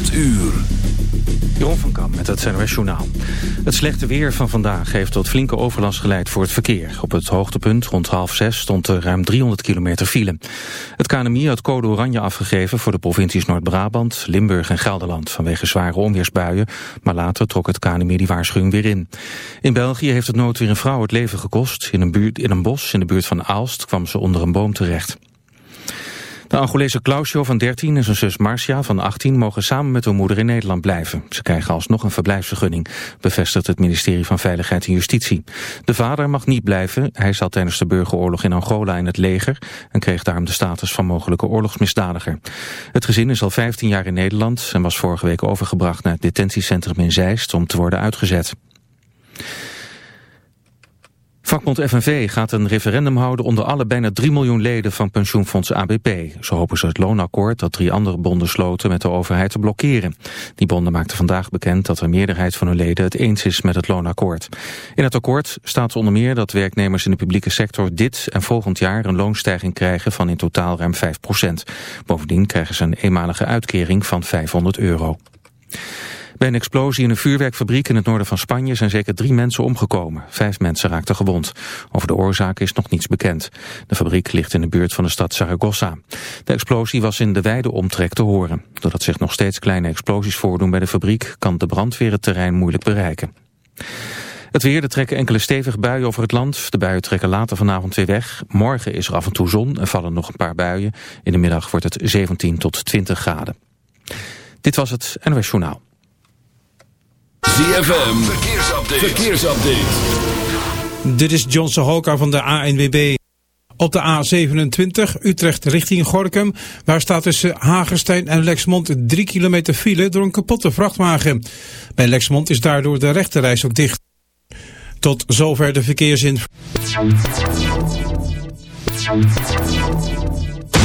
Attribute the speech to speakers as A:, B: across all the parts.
A: 8 uur.
B: Van Kam met het Journaal. Het slechte weer van vandaag heeft tot flinke overlast geleid voor het verkeer. Op het hoogtepunt rond half zes stond er ruim 300 kilometer file. Het KNMI had code oranje afgegeven voor de provincies Noord-Brabant, Limburg en Gelderland vanwege zware onweersbuien. Maar later trok het KNMI die waarschuwing weer in. In België heeft het noodweer een vrouw het leven gekost. In een, buurt, in een bos in de buurt van Aalst kwam ze onder een boom terecht. De Angolese Clausio van 13 en zijn zus Marcia van 18 mogen samen met hun moeder in Nederland blijven. Ze krijgen alsnog een verblijfsvergunning, bevestigt het ministerie van Veiligheid en Justitie. De vader mag niet blijven. Hij zat tijdens de burgeroorlog in Angola in het leger en kreeg daarom de status van mogelijke oorlogsmisdadiger. Het gezin is al 15 jaar in Nederland en was vorige week overgebracht naar het detentiecentrum in Zeist om te worden uitgezet. Vakbond FNV gaat een referendum houden onder alle bijna 3 miljoen leden van pensioenfonds ABP. Zo hopen ze het loonakkoord dat drie andere bonden sloten met de overheid te blokkeren. Die bonden maakten vandaag bekend dat de meerderheid van hun leden het eens is met het loonakkoord. In het akkoord staat onder meer dat werknemers in de publieke sector dit en volgend jaar een loonstijging krijgen van in totaal ruim 5% Bovendien krijgen ze een eenmalige uitkering van 500 euro. Bij een explosie in een vuurwerkfabriek in het noorden van Spanje zijn zeker drie mensen omgekomen. Vijf mensen raakten gewond. Over de oorzaak is nog niets bekend. De fabriek ligt in de buurt van de stad Zaragoza. De explosie was in de wijde omtrek te horen. Doordat zich nog steeds kleine explosies voordoen bij de fabriek... kan de brandweer het terrein moeilijk bereiken. Het weer, er trekken enkele stevige buien over het land. De buien trekken later vanavond weer weg. Morgen is er af en toe zon en vallen nog een paar buien. In de middag wordt het 17 tot 20 graden. Dit was het NOS Journaal.
A: ZFM, verkeersupdate. verkeersupdate.
C: Dit is John Sahoka van de ANWB. Op de A27 Utrecht richting Gorkum. Waar staat tussen Hagerstein en Lexmond 3 kilometer file door een kapotte vrachtwagen. Bij Lexmond is daardoor de rechterreis ook dicht. Tot zover de verkeersinformatie.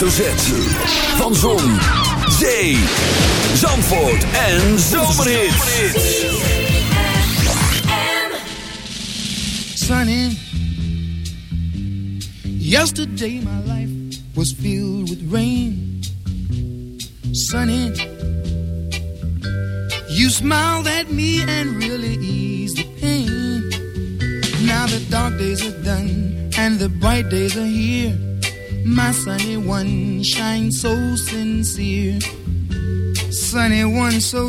A: Hoofdletter. Van Zon, Zee, Zandvoort en Zomerhits.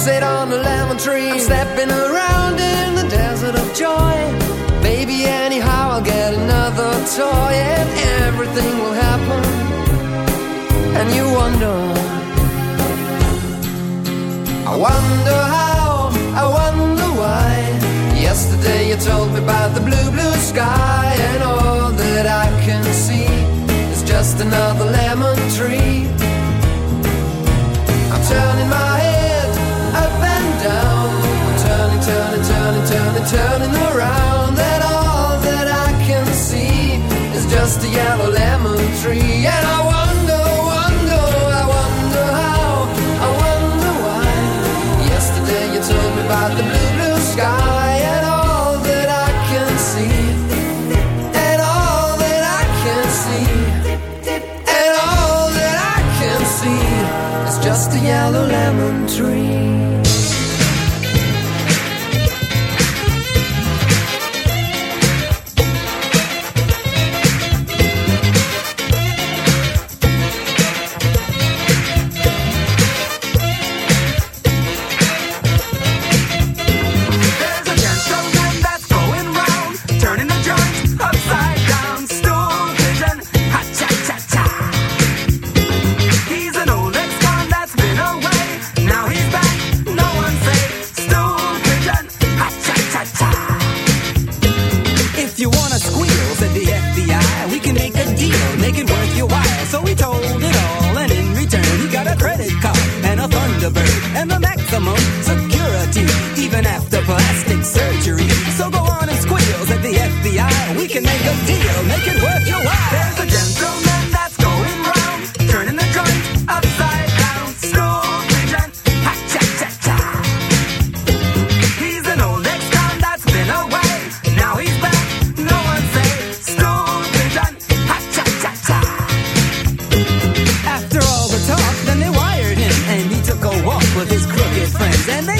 D: Sit on a lemon tree. I'm stepping around in the desert of joy. Maybe anyhow I'll get another toy and everything will happen. And you wonder. I wonder how, I wonder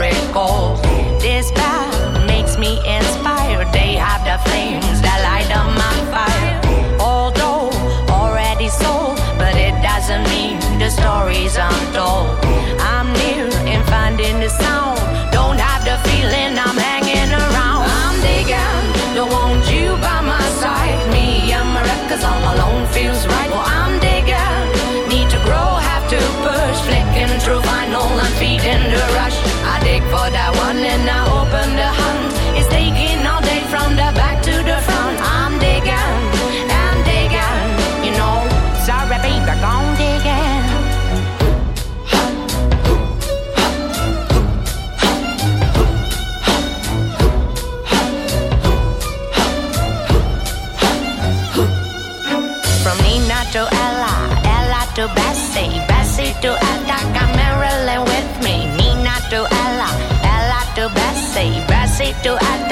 E: Miracles. This path makes me inspired. They have the flames that light up my fire. Although already sold, but it doesn't mean the stories untold. I'm near and finding the sound. Don't have the feeling I'm hanging around. I'm digging, don't want you by my side. Me and my records Do I?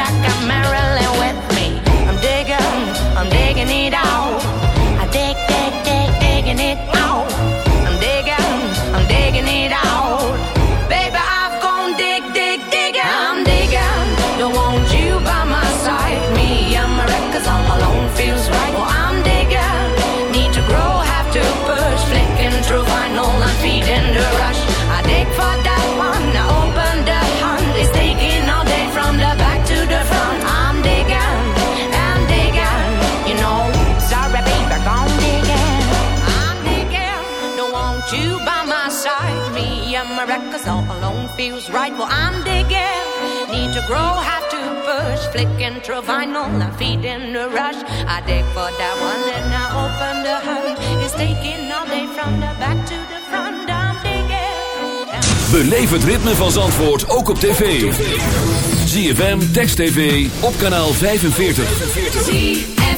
E: right for I'm digging. Need to grow, have to push. Flick intro vinyl, I'm feeding the rush. I dig for that one, and I open the hood. It's taking all day from the back to the front. I'm digging.
A: Beleef het ritme van Zandvoort ook op tv. ZFM Text TV op kanaal 45. 45.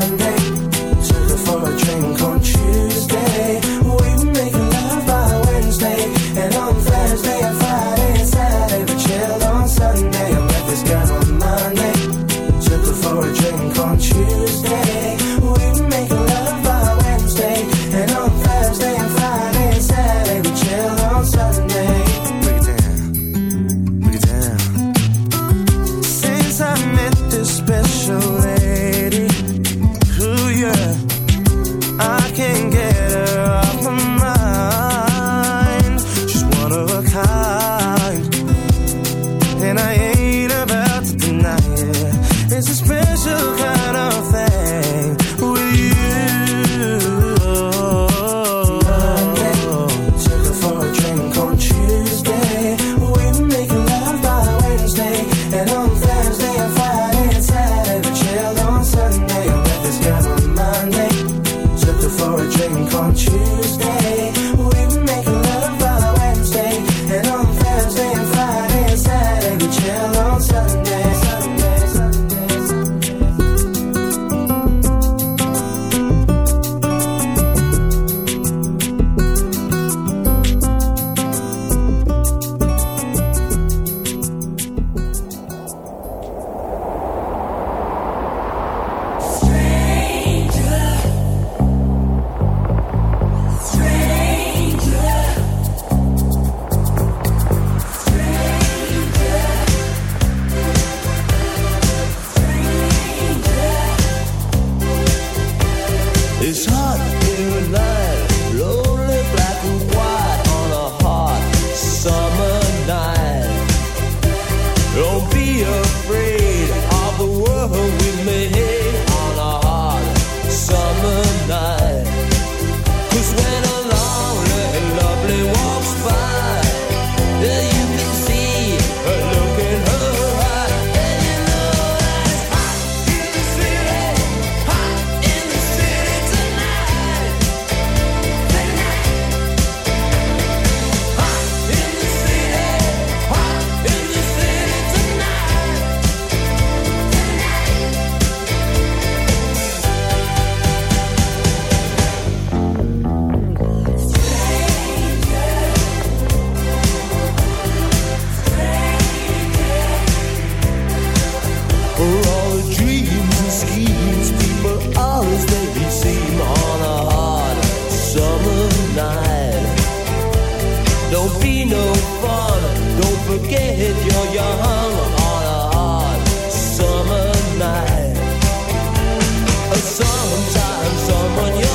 F: Sometimes someone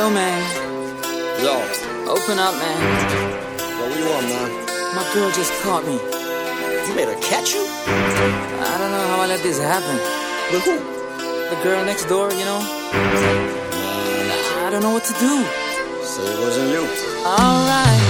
E: Yo, man.
G: Yo,
E: Open up, man.
G: yo, what you want, man?
E: My girl just caught me.
G: You made her catch you?
E: I don't know how I let this happen.
G: With who?
E: The girl next door, you know? I don't know what to do.
G: Say it wasn't you.
E: Alright.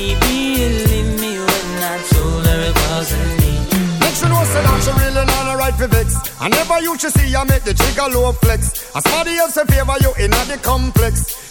H: she really not a right for vex. I never used to see I make the trigger low flex. As somebody else in favor you in the complex.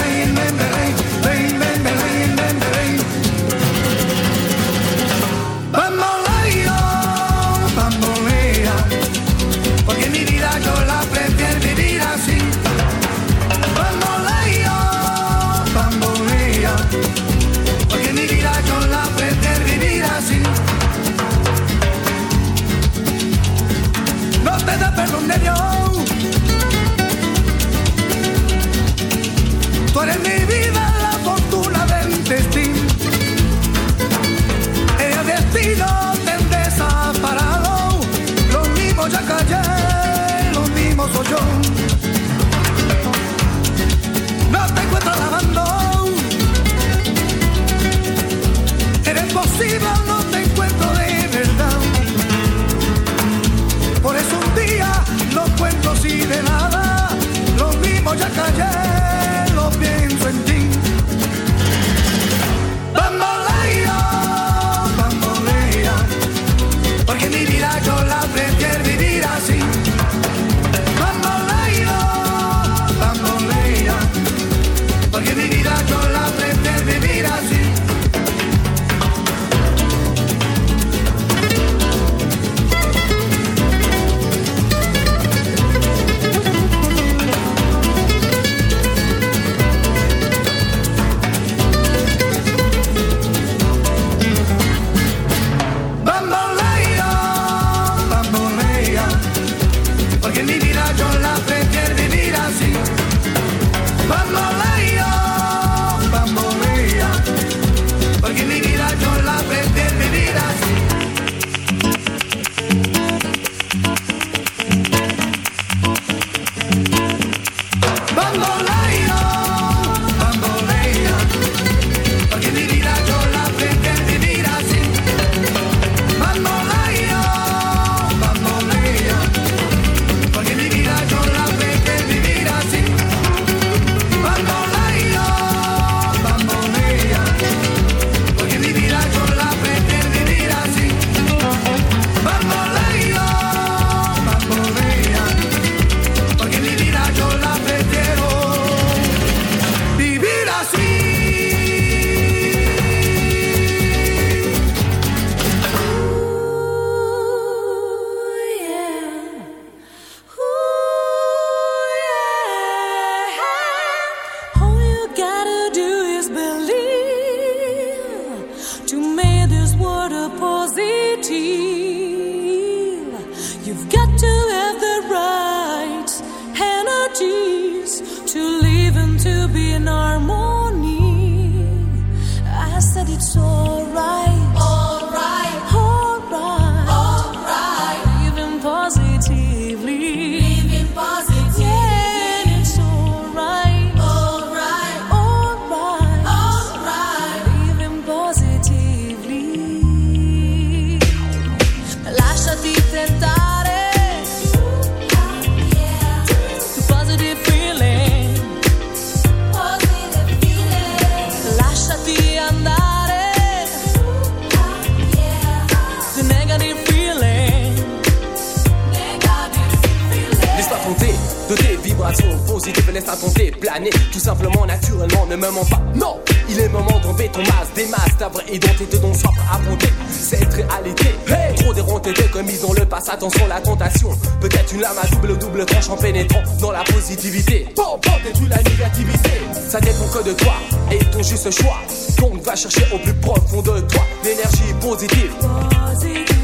I: Ja. que de toi et ton juste choix. Donc va chercher au plus profond de toi l'énergie positive.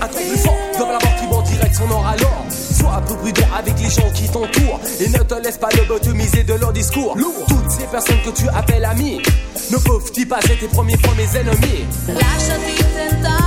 I: Un truc plus fort dans la mort qui vend direct son or alors. Sois peu prudent avec les gens qui t'entourent et ne te laisse pas lobotomiser de leur discours. Lourd. Toutes ces personnes que tu appelles amis ne peuvent-ils pas être tes premiers fois mes ennemis?
J: Lâche-toi